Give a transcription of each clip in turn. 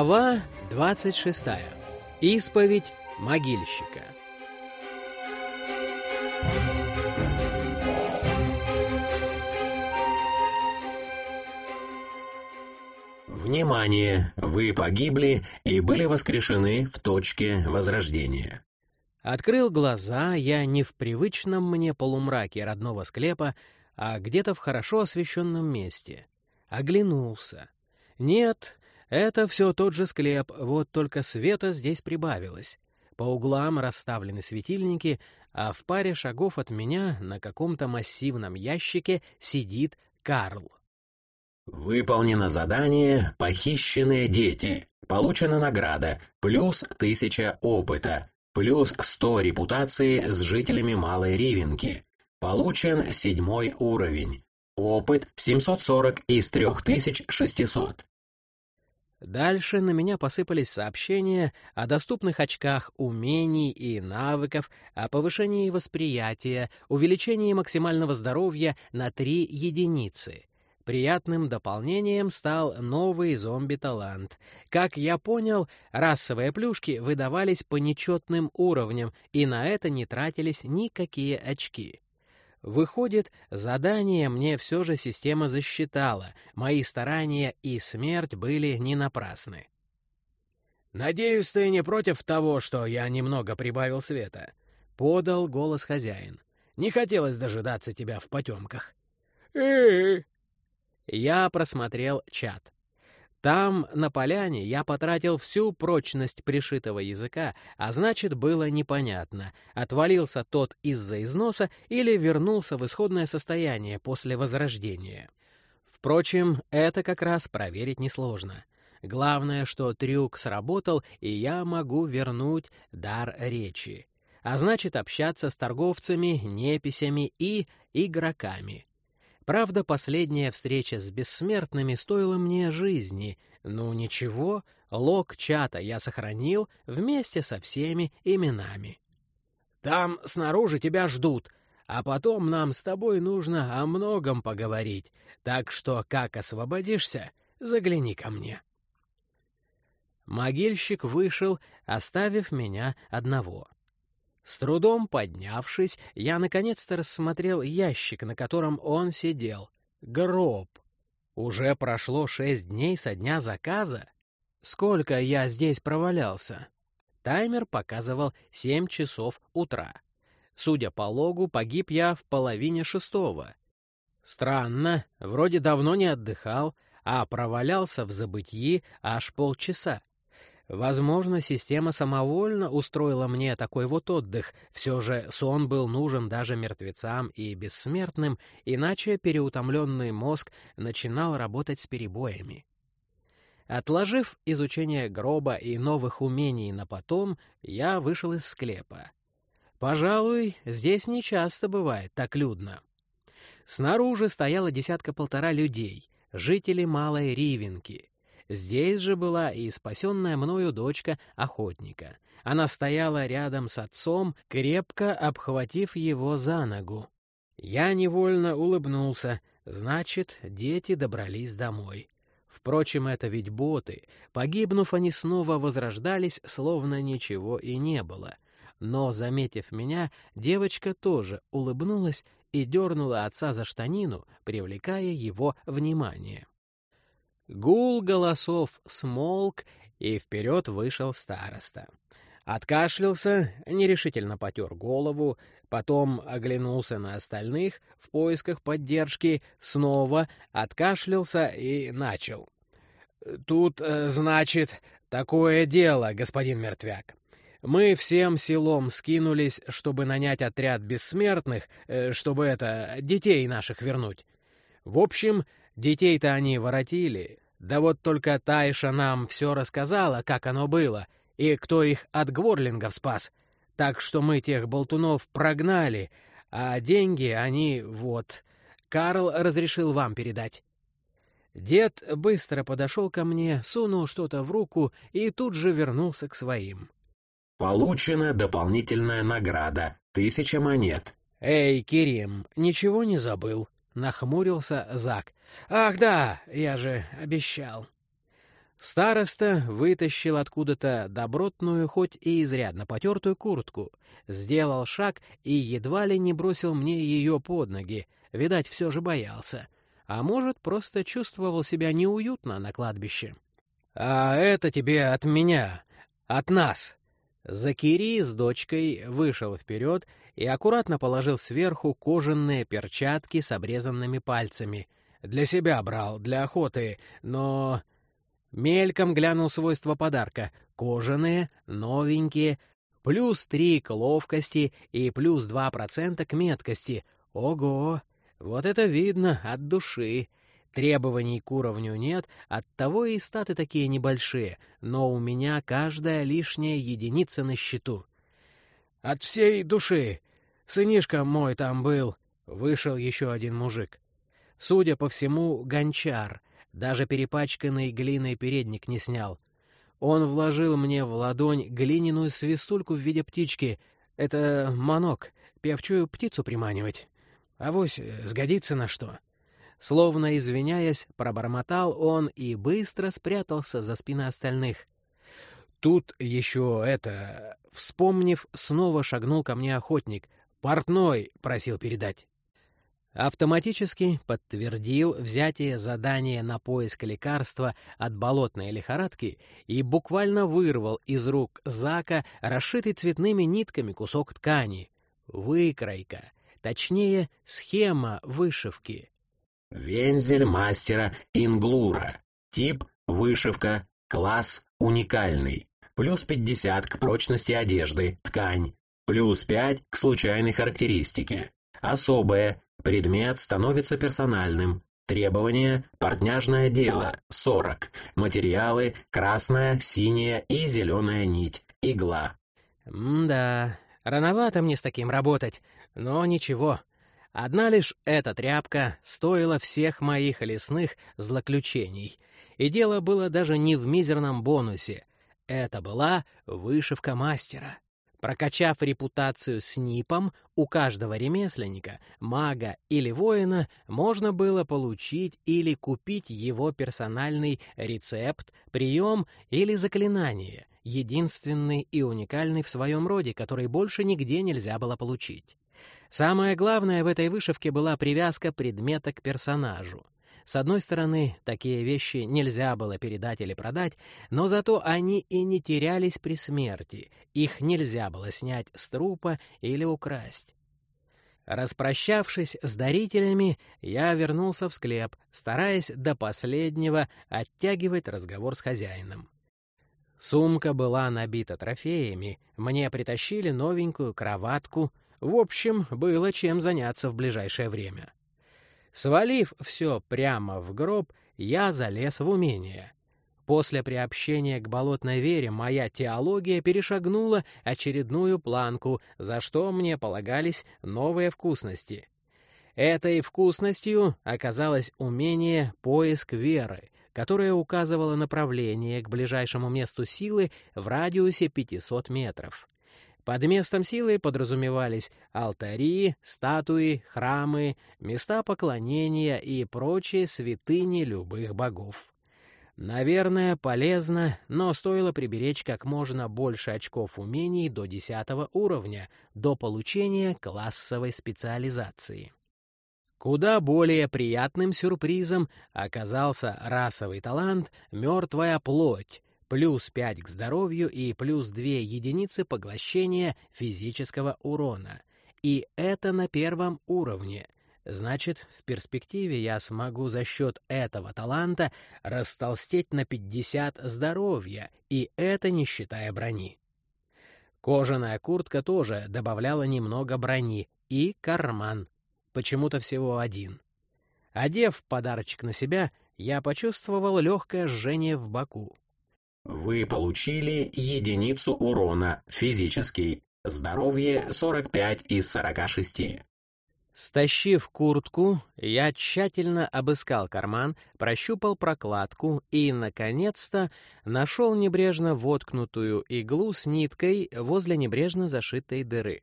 Глава 26. Исповедь могильщика. Внимание! Вы погибли и были воскрешены в точке возрождения. Открыл глаза я не в привычном мне полумраке родного склепа, а где-то в хорошо освещенном месте. Оглянулся. Нет, это все тот же склеп, вот только света здесь прибавилось. По углам расставлены светильники, а в паре шагов от меня на каком-то массивном ящике сидит Карл. Выполнено задание «Похищенные дети». Получена награда, плюс тысяча опыта, плюс сто репутации с жителями Малой Ривенки. Получен седьмой уровень. Опыт 740 из 3600. Дальше на меня посыпались сообщения о доступных очках умений и навыков, о повышении восприятия, увеличении максимального здоровья на три единицы. Приятным дополнением стал новый зомби-талант. Как я понял, расовые плюшки выдавались по нечетным уровням, и на это не тратились никакие очки. Выходит, задание мне все же система засчитала, мои старания и смерть были не напрасны. «Надеюсь, ты не против того, что я немного прибавил света?» — подал голос хозяин. «Не хотелось дожидаться тебя в потемках». «Э-э-э!» Я просмотрел чат. Там, на поляне, я потратил всю прочность пришитого языка, а значит, было непонятно, отвалился тот из-за износа или вернулся в исходное состояние после возрождения. Впрочем, это как раз проверить несложно. Главное, что трюк сработал, и я могу вернуть дар речи. А значит, общаться с торговцами, неписями и игроками — Правда, последняя встреча с бессмертными стоила мне жизни. Ну ничего, лог чата я сохранил вместе со всеми именами. «Там снаружи тебя ждут, а потом нам с тобой нужно о многом поговорить, так что, как освободишься, загляни ко мне». Могильщик вышел, оставив меня одного — с трудом поднявшись, я наконец-то рассмотрел ящик, на котором он сидел. Гроб. Уже прошло шесть дней со дня заказа. Сколько я здесь провалялся? Таймер показывал семь часов утра. Судя по логу, погиб я в половине шестого. Странно, вроде давно не отдыхал, а провалялся в забытии аж полчаса. Возможно, система самовольно устроила мне такой вот отдых. Все же сон был нужен даже мертвецам и бессмертным, иначе переутомленный мозг начинал работать с перебоями. Отложив изучение гроба и новых умений на потом, я вышел из склепа. Пожалуй, здесь не часто бывает так людно. Снаружи стояло десятка-полтора людей, жители Малой Ривенки — Здесь же была и спасенная мною дочка охотника. Она стояла рядом с отцом, крепко обхватив его за ногу. Я невольно улыбнулся. Значит, дети добрались домой. Впрочем, это ведь боты. Погибнув, они снова возрождались, словно ничего и не было. Но, заметив меня, девочка тоже улыбнулась и дернула отца за штанину, привлекая его внимание. Гул голосов смолк, и вперед вышел староста. Откашлялся, нерешительно потер голову, потом оглянулся на остальных в поисках поддержки, снова откашлялся и начал. «Тут, э, значит, такое дело, господин мертвяк. Мы всем селом скинулись, чтобы нанять отряд бессмертных, э, чтобы это, детей наших вернуть. В общем, детей-то они воротили, да вот только Тайша нам все рассказала, как оно было, и кто их от гворлингов спас. Так что мы тех болтунов прогнали, а деньги они вот... Карл разрешил вам передать. Дед быстро подошел ко мне, сунул что-то в руку и тут же вернулся к своим. «Получена дополнительная награда. Тысяча монет». «Эй, Кирим, ничего не забыл?» — нахмурился Зак. «Ах да, я же обещал». Староста вытащил откуда-то добротную, хоть и изрядно потертую куртку, сделал шаг и едва ли не бросил мне ее под ноги, видать, все же боялся. А может, просто чувствовал себя неуютно на кладбище. «А это тебе от меня, от нас!» Закири с дочкой вышел вперед и аккуратно положил сверху кожаные перчатки с обрезанными пальцами. Для себя брал, для охоты, но Мельком глянул свойства подарка. Кожаные, новенькие, плюс три к ловкости и плюс два процента к меткости. Ого! Вот это видно от души. Требований к уровню нет, оттого и статы такие небольшие, но у меня каждая лишняя единица на счету. От всей души. Сынишка мой там был. Вышел еще один мужик. Судя по всему, гончар — даже перепачканный глиной передник не снял. Он вложил мне в ладонь глиняную свистульку в виде птички. Это манок, певчую птицу приманивать. Авось э, сгодится на что. Словно извиняясь, пробормотал он и быстро спрятался за спины остальных. Тут еще это... Вспомнив, снова шагнул ко мне охотник. «Портной!» — просил передать. Автоматически подтвердил взятие задания на поиск лекарства от болотной лихорадки и буквально вырвал из рук Зака расшитый цветными нитками кусок ткани. Выкройка, точнее, схема вышивки. Вензель мастера Инглура. Тип — вышивка. Класс — уникальный. Плюс 50 к прочности одежды, ткань. Плюс 5 к случайной характеристике. Особое Предмет становится персональным. Требования – портняжное дело – 40. Материалы – красная, синяя и зеленая нить. Игла. М-да, рановато мне с таким работать, но ничего. Одна лишь эта тряпка стоила всех моих лесных злоключений. И дело было даже не в мизерном бонусе. Это была вышивка мастера. Прокачав репутацию с НИПом, у каждого ремесленника, мага или воина можно было получить или купить его персональный рецепт, прием или заклинание, единственный и уникальный в своем роде, который больше нигде нельзя было получить. Самое главное в этой вышивке была привязка предмета к персонажу. С одной стороны, такие вещи нельзя было передать или продать, но зато они и не терялись при смерти, их нельзя было снять с трупа или украсть. Распрощавшись с дарителями, я вернулся в склеп, стараясь до последнего оттягивать разговор с хозяином. Сумка была набита трофеями, мне притащили новенькую кроватку, в общем, было чем заняться в ближайшее время. Свалив все прямо в гроб, я залез в умение. После приобщения к болотной вере моя теология перешагнула очередную планку, за что мне полагались новые вкусности. Этой вкусностью оказалось умение поиск веры, которое указывало направление к ближайшему месту силы в радиусе 500 метров. Под местом силы подразумевались алтари, статуи, храмы, места поклонения и прочие святыни любых богов. Наверное, полезно, но стоило приберечь как можно больше очков умений до 10 уровня, до получения классовой специализации. Куда более приятным сюрпризом оказался расовый талант «Мертвая плоть», плюс 5 к здоровью и плюс 2 единицы поглощения физического урона. И это на первом уровне. Значит, в перспективе я смогу за счет этого таланта растолстеть на 50 здоровья, и это не считая брони. Кожаная куртка тоже добавляла немного брони и карман. Почему-то всего один. Одев подарочек на себя, я почувствовал легкое жжение в боку. Вы получили единицу урона, физический. Здоровье 45 из 46. Стащив куртку, я тщательно обыскал карман, прощупал прокладку и, наконец-то, нашел небрежно воткнутую иглу с ниткой возле небрежно зашитой дыры.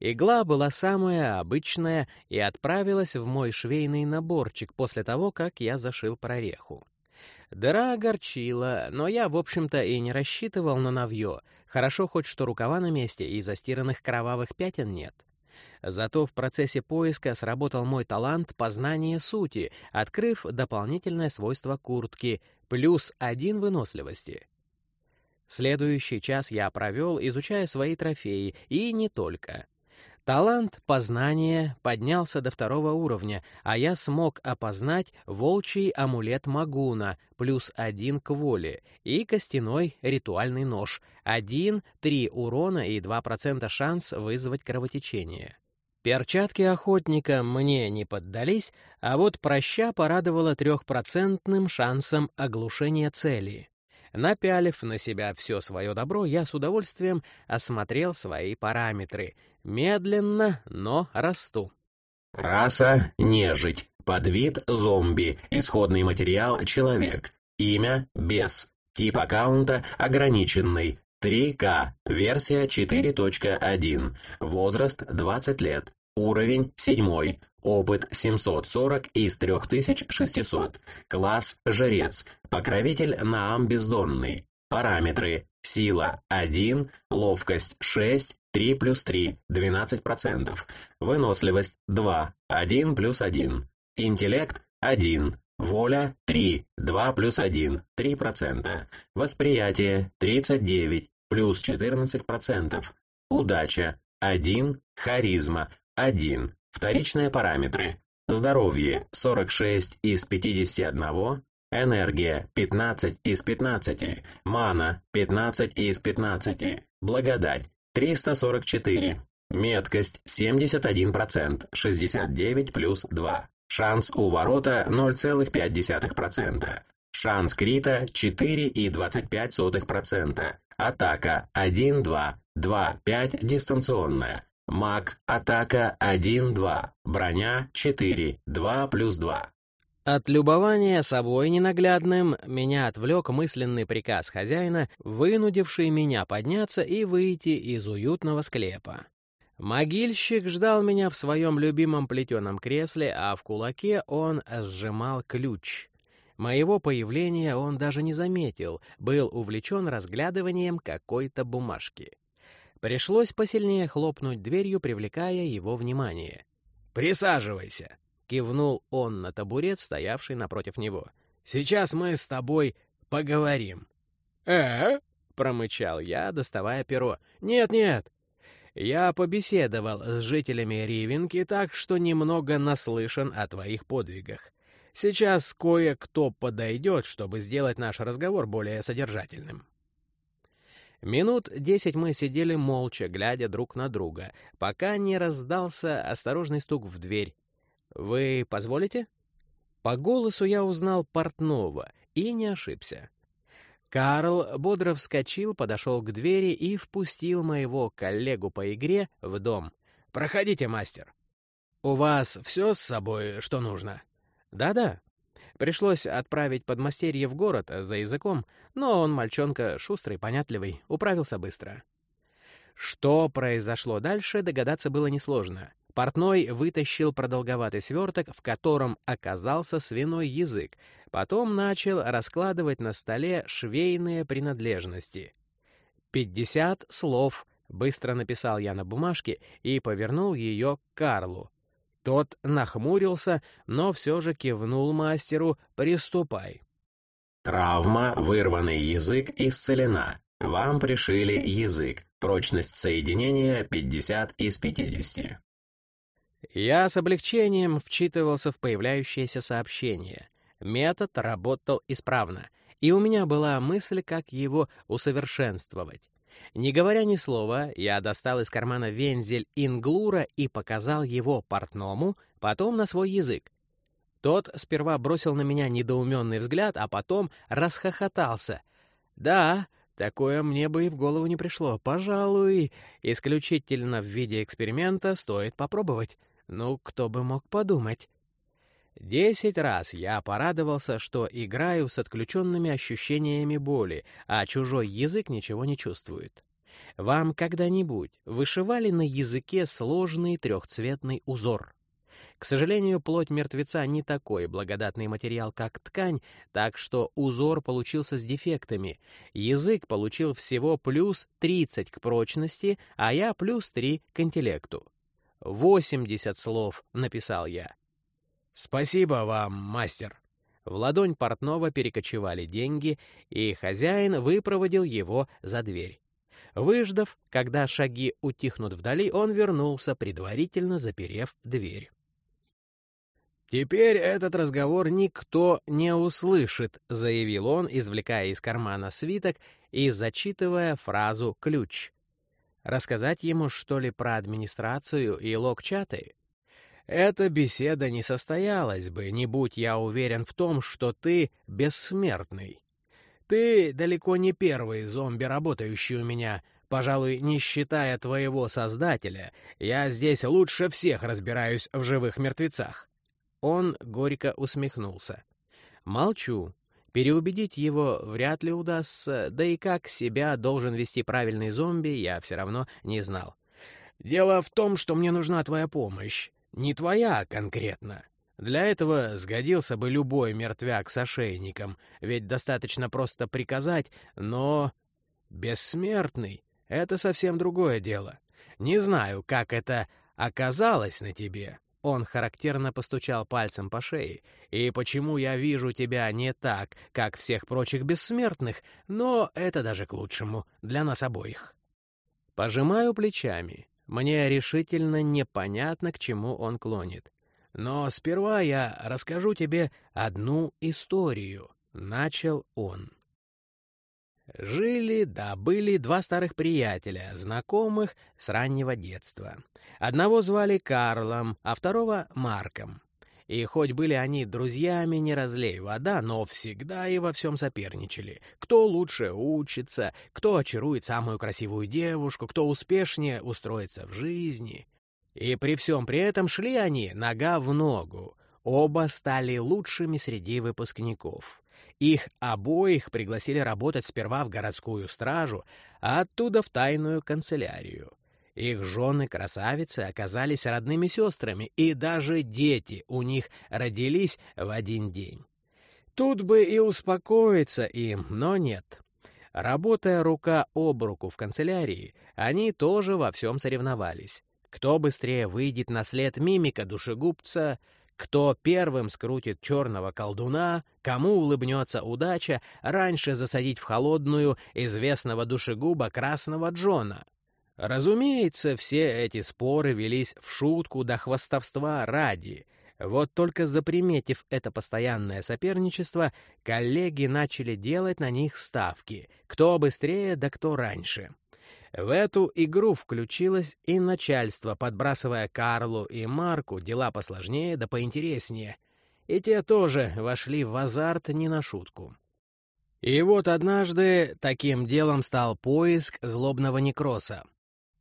Игла была самая обычная и отправилась в мой швейный наборчик после того, как я зашил прореху. Дыра огорчила, но я, в общем-то, и не рассчитывал на навье. Хорошо хоть что рукава на месте и застиранных кровавых пятен нет. Зато в процессе поиска сработал мой талант познания сути, открыв дополнительное свойство куртки — плюс один выносливости. Следующий час я провел, изучая свои трофеи, и не только. Талант познания поднялся до второго уровня, а я смог опознать волчий амулет Магуна, плюс один к воле, и костяной ритуальный нож, один, три урона и два процента шанс вызвать кровотечение. Перчатки охотника мне не поддались, а вот проща порадовала трехпроцентным шансом оглушения цели. Напялив на себя все свое добро, я с удовольствием осмотрел свои параметры. Медленно, но расту. Раса — нежить. Подвид — зомби. Исходный материал — человек. Имя — бес. Тип аккаунта — ограниченный. 3К. Версия 4.1. Возраст 20 лет. Уровень 7. Опыт 740 из 3600. Класс Жрец. Покровитель Наам Бездонный. Параметры. Сила 1, ловкость 6, 3 плюс 3, 12%. Выносливость 2, 1 плюс 1. Интеллект 1, воля 3, 2 плюс 1, 3%. Восприятие 39, плюс 14%. Удача 1, харизма 1. Вторичные параметры. Здоровье 46 из 51, энергия 15 из 15, мана 15 из 15, благодать 344, меткость 71%, 69 плюс 2, шанс у ворота 0,5%, шанс крита 4,25%, атака 1-2, 2-5 дистанционная, Маг, атака 1-2, броня 4, 2 плюс 2. От любования собой ненаглядным меня отвлек мысленный приказ хозяина, вынудивший меня подняться и выйти из уютного склепа. Могильщик ждал меня в своем любимом плетеном кресле, а в кулаке он сжимал ключ. Моего появления он даже не заметил, был увлечен разглядыванием какой-то бумажки. Пришлось посильнее хлопнуть дверью, привлекая его внимание. «Присаживайся!» — кивнул он на табурет, стоявший напротив него. «Сейчас мы с тобой поговорим». «Э?» — промычал я, доставая перо. «Нет-нет, я побеседовал с жителями Ривенки, так что немного наслышан о твоих подвигах. Сейчас кое-кто подойдет, чтобы сделать наш разговор более содержательным». Минут десять мы сидели молча, глядя друг на друга, пока не раздался осторожный стук в дверь. «Вы позволите?» По голосу я узнал портного и не ошибся. Карл бодро вскочил, подошел к двери и впустил моего коллегу по игре в дом. «Проходите, мастер. У вас все с собой, что нужно?» «Да-да», Пришлось отправить подмастерье в город за языком, но он мальчонка шустрый, понятливый, управился быстро. Что произошло дальше, догадаться было несложно. Портной вытащил продолговатый сверток, в котором оказался свиной язык, потом начал раскладывать на столе швейные принадлежности. «Пятьдесят слов», — быстро написал я на бумажке и повернул ее к Карлу. Тот нахмурился, но все же кивнул мастеру «Приступай». Травма, вырванный язык исцелена. Вам пришили язык. Прочность соединения 50 из 50. Я с облегчением вчитывался в появляющееся сообщение. Метод работал исправно, и у меня была мысль, как его усовершенствовать. Не говоря ни слова, я достал из кармана вензель инглура и показал его портному, потом на свой язык. Тот сперва бросил на меня недоуменный взгляд, а потом расхохотался. «Да, такое мне бы и в голову не пришло. Пожалуй, исключительно в виде эксперимента стоит попробовать. Ну, кто бы мог подумать». Десять раз я порадовался, что играю с отключенными ощущениями боли, а чужой язык ничего не чувствует. Вам когда-нибудь вышивали на языке сложный трехцветный узор? К сожалению, плоть мертвеца не такой благодатный материал, как ткань, так что узор получился с дефектами. Язык получил всего плюс 30 к прочности, а я плюс 3 к интеллекту. 80 слов написал я. «Спасибо вам, мастер». В ладонь портного перекочевали деньги, и хозяин выпроводил его за дверь. Выждав, когда шаги утихнут вдали, он вернулся, предварительно заперев дверь. «Теперь этот разговор никто не услышит», — заявил он, извлекая из кармана свиток и зачитывая фразу «ключ». «Рассказать ему, что ли, про администрацию и лог-чаты?» Эта беседа не состоялась бы, не будь я уверен в том, что ты бессмертный. Ты далеко не первый зомби, работающий у меня. Пожалуй, не считая твоего создателя, я здесь лучше всех разбираюсь в живых мертвецах. Он горько усмехнулся. Молчу. Переубедить его вряд ли удастся, да и как себя должен вести правильный зомби, я все равно не знал. «Дело в том, что мне нужна твоя помощь. Не твоя конкретно. Для этого сгодился бы любой мертвяк с ошейником, ведь достаточно просто приказать, но... Бессмертный — это совсем другое дело. Не знаю, как это оказалось на тебе. Он характерно постучал пальцем по шее. И почему я вижу тебя не так, как всех прочих бессмертных, но это даже к лучшему для нас обоих. Пожимаю плечами. Мне решительно непонятно, к чему он клонит. Но сперва я расскажу тебе одну историю, — начал он. Жили да были два старых приятеля, знакомых с раннего детства. Одного звали Карлом, а второго — Марком. И хоть были они друзьями, не разлей вода, но всегда и во всем соперничали. Кто лучше учится, кто очарует самую красивую девушку, кто успешнее устроится в жизни. И при всем при этом шли они нога в ногу. Оба стали лучшими среди выпускников. Их обоих пригласили работать сперва в городскую стражу, а оттуда в тайную канцелярию. Их жены-красавицы оказались родными сестрами, и даже дети у них родились в один день. Тут бы и успокоиться им, но нет. Работая рука об руку в канцелярии, они тоже во всем соревновались. Кто быстрее выйдет на след мимика душегубца, кто первым скрутит черного колдуна, кому улыбнется удача раньше засадить в холодную известного душегуба красного Джона. Разумеется, все эти споры велись в шутку до хвастовства ради. Вот только заприметив это постоянное соперничество, коллеги начали делать на них ставки. Кто быстрее, да кто раньше. В эту игру включилось и начальство, подбрасывая Карлу и Марку дела посложнее да поинтереснее. И те тоже вошли в азарт не на шутку. И вот однажды таким делом стал поиск злобного некроса.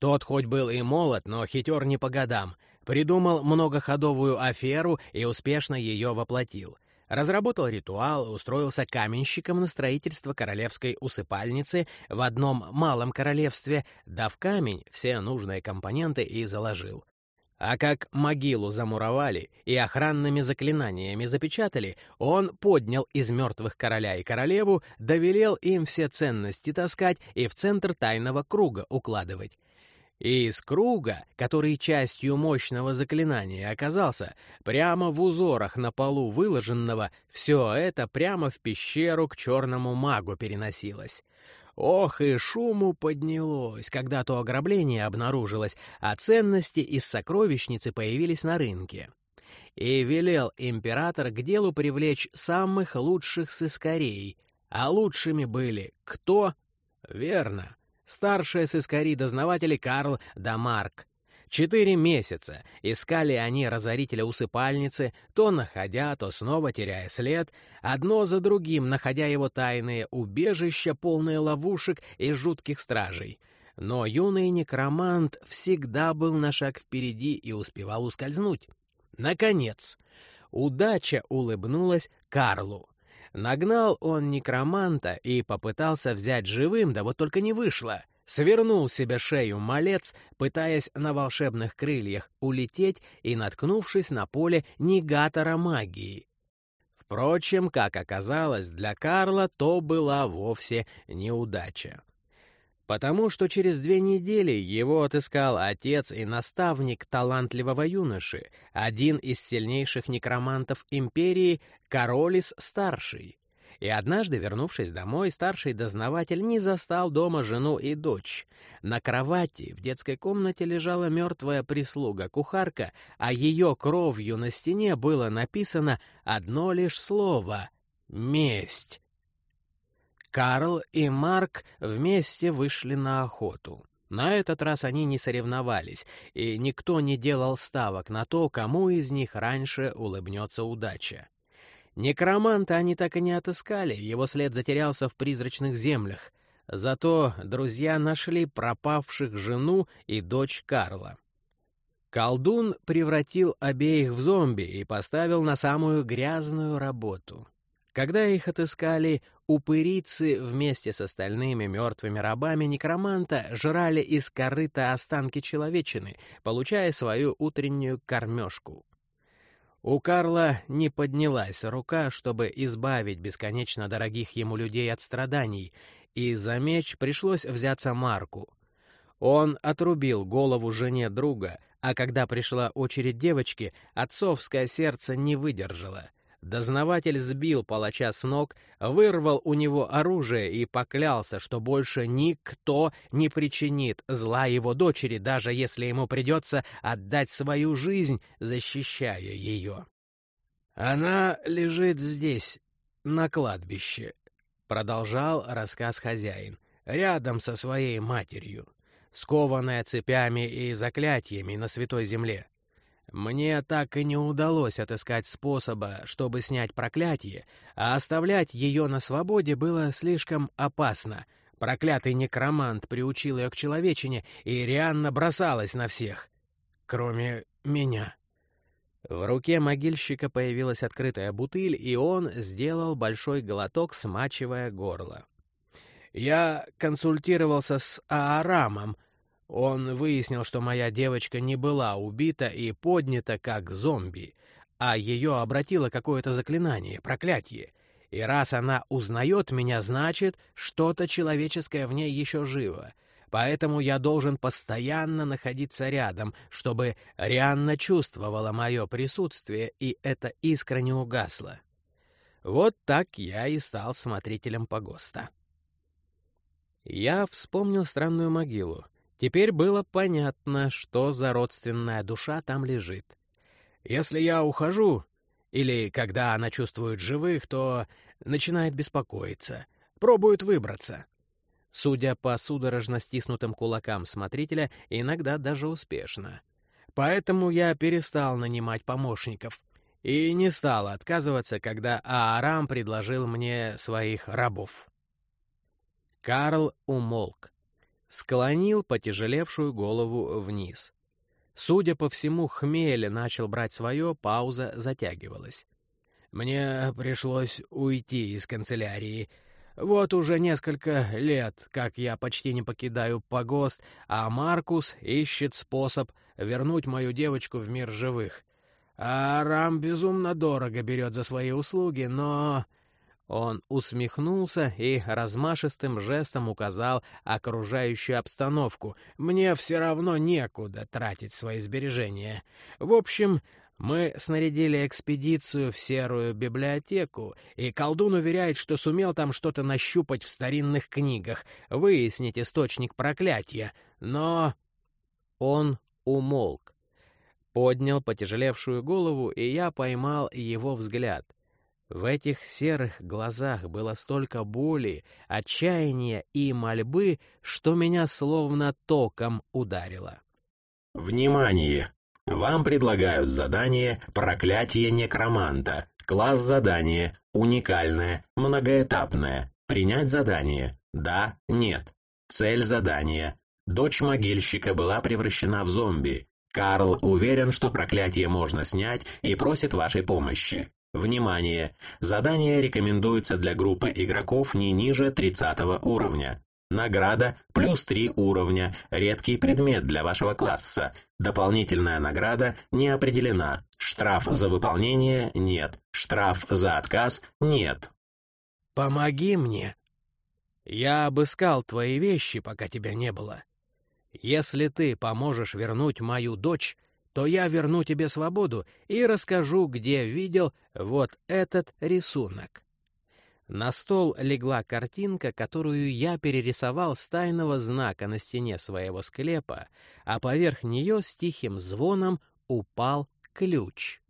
Тот хоть был и молод, но хитер не по годам. Придумал многоходовую аферу и успешно ее воплотил. Разработал ритуал, устроился каменщиком на строительство королевской усыпальницы в одном малом королевстве, дав камень все нужные компоненты и заложил. А как могилу замуровали и охранными заклинаниями запечатали, он поднял из мертвых короля и королеву, довелел им все ценности таскать и в центр тайного круга укладывать. И из круга, который частью мощного заклинания оказался, прямо в узорах на полу выложенного, все это прямо в пещеру к черному магу переносилось. Ох, и шуму поднялось, когда то ограбление обнаружилось, а ценности из сокровищницы появились на рынке. И велел император к делу привлечь самых лучших сыскарей, а лучшими были кто? Верно, Старшие сыскари-дознаватели Карл да Марк. Четыре месяца искали они разорителя усыпальницы, то находя, то снова теряя след, одно за другим находя его тайные убежища, полные ловушек и жутких стражей. Но юный некромант всегда был на шаг впереди и успевал ускользнуть. Наконец, удача улыбнулась Карлу. Нагнал он некроманта и попытался взять живым, да вот только не вышло. Свернул себе шею малец, пытаясь на волшебных крыльях улететь и наткнувшись на поле негатора магии. Впрочем, как оказалось, для Карла то была вовсе неудача. Потому что через две недели его отыскал отец и наставник талантливого юноши, один из сильнейших некромантов империи, Королис-старший. И однажды, вернувшись домой, старший дознаватель не застал дома жену и дочь. На кровати в детской комнате лежала мертвая прислуга-кухарка, а ее кровью на стене было написано одно лишь слово — «Месть». Карл и Марк вместе вышли на охоту. На этот раз они не соревновались, и никто не делал ставок на то, кому из них раньше улыбнется удача. Некроманта они так и не отыскали, его след затерялся в призрачных землях. Зато друзья нашли пропавших жену и дочь Карла. Колдун превратил обеих в зомби и поставил на самую грязную работу. Когда их отыскали, упырицы вместе с остальными мертвыми рабами некроманта жрали из корыта останки человечины, получая свою утреннюю кормежку. У Карла не поднялась рука, чтобы избавить бесконечно дорогих ему людей от страданий, и за меч пришлось взяться Марку. Он отрубил голову жене друга, а когда пришла очередь девочки, отцовское сердце не выдержало — Дознаватель сбил палача с ног, вырвал у него оружие и поклялся, что больше никто не причинит зла его дочери, даже если ему придется отдать свою жизнь, защищая ее. «Она лежит здесь, на кладбище», — продолжал рассказ хозяин, — «рядом со своей матерью, скованная цепями и заклятиями на святой земле. Мне так и не удалось отыскать способа, чтобы снять проклятие, а оставлять ее на свободе было слишком опасно. Проклятый некромант приучил ее к человечине, и Рианна бросалась на всех. Кроме меня. В руке могильщика появилась открытая бутыль, и он сделал большой глоток, смачивая горло. Я консультировался с Аарамом, он выяснил, что моя девочка не была убита и поднята как зомби, а ее обратило какое-то заклинание, проклятие. И раз она узнает меня, значит, что-то человеческое в ней еще живо. Поэтому я должен постоянно находиться рядом, чтобы Рианна чувствовала мое присутствие, и эта искра не угасла. Вот так я и стал смотрителем погоста. Я вспомнил странную могилу. Теперь было понятно, что за родственная душа там лежит. Если я ухожу, или когда она чувствует живых, то начинает беспокоиться, пробует выбраться. Судя по судорожно стиснутым кулакам смотрителя, иногда даже успешно. Поэтому я перестал нанимать помощников и не стал отказываться, когда Аарам предложил мне своих рабов. Карл умолк склонил потяжелевшую голову вниз. Судя по всему, хмель начал брать свое, пауза затягивалась. «Мне пришлось уйти из канцелярии. Вот уже несколько лет, как я почти не покидаю погост, а Маркус ищет способ вернуть мою девочку в мир живых. А Рам безумно дорого берет за свои услуги, но...» Он усмехнулся и размашистым жестом указал окружающую обстановку. «Мне все равно некуда тратить свои сбережения. В общем, мы снарядили экспедицию в серую библиотеку, и колдун уверяет, что сумел там что-то нащупать в старинных книгах, выяснить источник проклятия. Но...» Он умолк, поднял потяжелевшую голову, и я поймал его взгляд — в этих серых глазах было столько боли, отчаяния и мольбы, что меня словно током ударило. Внимание! Вам предлагают задание «Проклятие некроманта». Класс задания уникальное, многоэтапное. Принять задание. Да, нет. Цель задания. Дочь могильщика была превращена в зомби. Карл уверен, что проклятие можно снять и просит вашей помощи. Внимание! Задание рекомендуется для группы игроков не ниже 30 уровня. Награда плюс 3 уровня, редкий предмет для вашего класса. Дополнительная награда не определена. Штраф за выполнение нет. Штраф за отказ нет. «Помоги мне. Я обыскал твои вещи, пока тебя не было. Если ты поможешь вернуть мою дочь, то я верну тебе свободу и расскажу, где видел вот этот рисунок. На стол легла картинка, которую я перерисовал с тайного знака на стене своего склепа, а поверх нее с тихим звоном упал ключ.